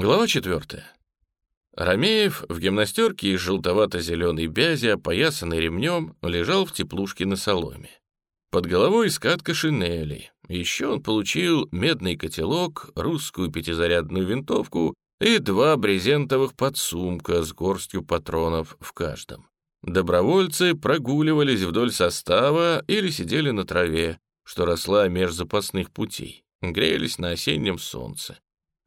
Глава четвертая. Ромеев в гимнастерке из желтовато-зеленой бязи, опоясанный ремнем, лежал в теплушке на соломе. Под головой скатка шинели. Еще он получил медный котелок, русскую пятизарядную винтовку и два брезентовых подсумка с горстью патронов в каждом. Добровольцы прогуливались вдоль состава или сидели на траве, что росла меж запасных путей, грелись на осеннем солнце.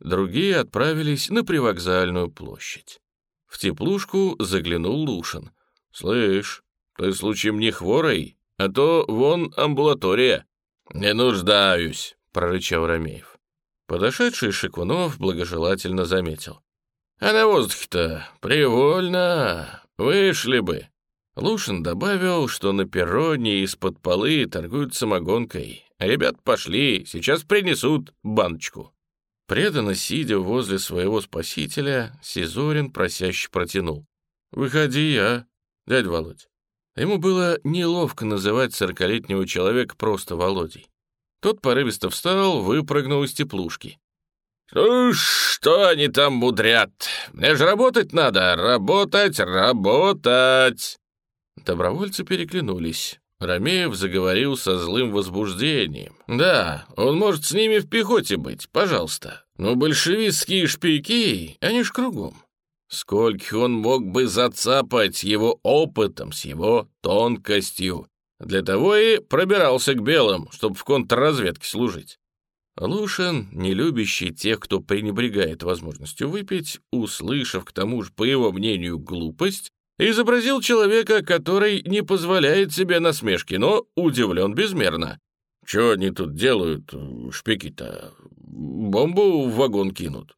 Другие отправились на привокзальную площадь. В теплушку заглянул Лушин. «Слышь, ты случаем не хворой? А то вон амбулатория». «Не нуждаюсь», — прорычал Ромеев. Подошедший Шикунов благожелательно заметил. «А на воздухе-то привольно. Вышли бы». Лушин добавил, что на перроне из-под полы торгуют самогонкой. «Ребят пошли, сейчас принесут баночку». Преданно сидя возле своего спасителя, Сизорин просяще протянул. «Выходи, а, дядь Володь». Ему было неловко называть сорокалетнего человека просто Володей. Тот порывисто встал, выпрыгнул из теплушки. «Ну, что они там мудрят? Мне же работать надо, работать, работать!» Добровольцы переглянулись. Ромеев заговорил со злым возбуждением. «Да, он может с ними в пехоте быть, пожалуйста. Но большевистские шпики, они ж кругом. Сколько он мог бы зацапать его опытом, с его тонкостью. Для того и пробирался к белым, чтобы в контрразведке служить». Лушин, не любящий тех, кто пренебрегает возможностью выпить, услышав к тому же, по его мнению, глупость, изобразил человека, который не позволяет себе насмешки, но удивлен безмерно. «Чего они тут делают, шпики-то? Бомбу в вагон кинут?»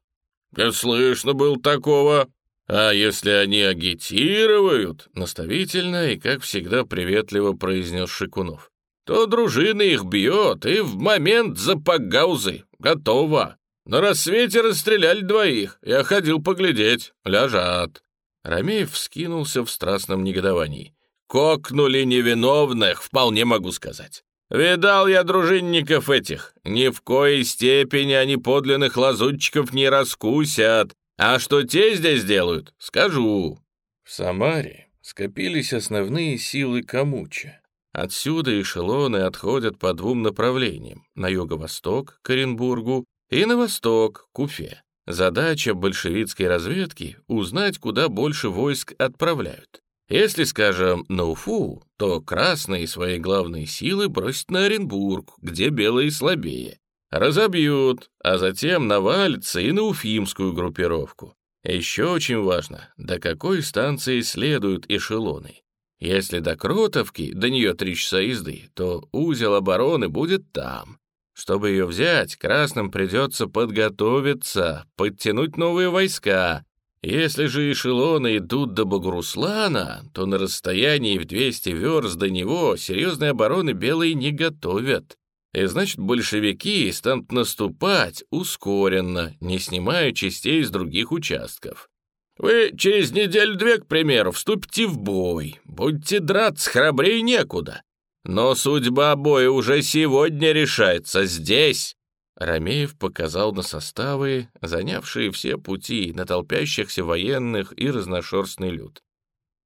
«Не слышно был такого. А если они агитируют?» Наставительно и, как всегда, приветливо произнес Шикунов. «То дружина их бьет, и в момент за пагаузы. Готово. На рассвете расстреляли двоих. Я ходил поглядеть. Лежат. Ромеев вскинулся в страстном негодовании. «Кокнули невиновных, вполне могу сказать. Видал я дружинников этих. Ни в коей степени они подлинных лазутчиков не раскусят. А что те здесь делают, скажу». В Самаре скопились основные силы Камуча. Отсюда эшелоны отходят по двум направлениям — на юго-восток, к Оренбургу, и на восток, к Уфе. Задача большевистской разведки — узнать, куда больше войск отправляют. Если, скажем, на Уфу, то красные свои главные силы бросят на Оренбург, где белые слабее. Разобьют, а затем навалятся и на уфимскую группировку. Еще очень важно, до какой станции следуют эшелоны. Если до Кротовки, до нее три часа езды, то узел обороны будет там. Чтобы ее взять, красным придется подготовиться, подтянуть новые войска. Если же эшелоны идут до Багруслана, то на расстоянии в 200 верст до него серьезной обороны белые не готовят. И значит, большевики станут наступать ускоренно, не снимая частей с других участков. Вы через неделю-две, к примеру, вступите в бой. Будете драться, храбрее некуда. Но судьба боя уже сегодня решается здесь. Ромеев показал на составы, занявшие все пути, на толпящихся военных и разношерстный люд.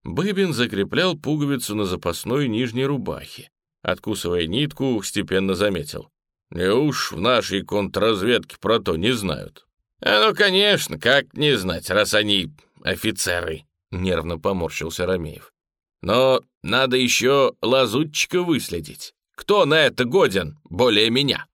Быбин закреплял пуговицу на запасной нижней рубахе. Откусывая нитку, степенно заметил. «Не уж в нашей контрразведке про то не знают». «А ну, конечно, как не знать, раз они офицеры», — нервно поморщился Ромеев. Но надо еще лазутчика выследить. Кто на это годен более меня?»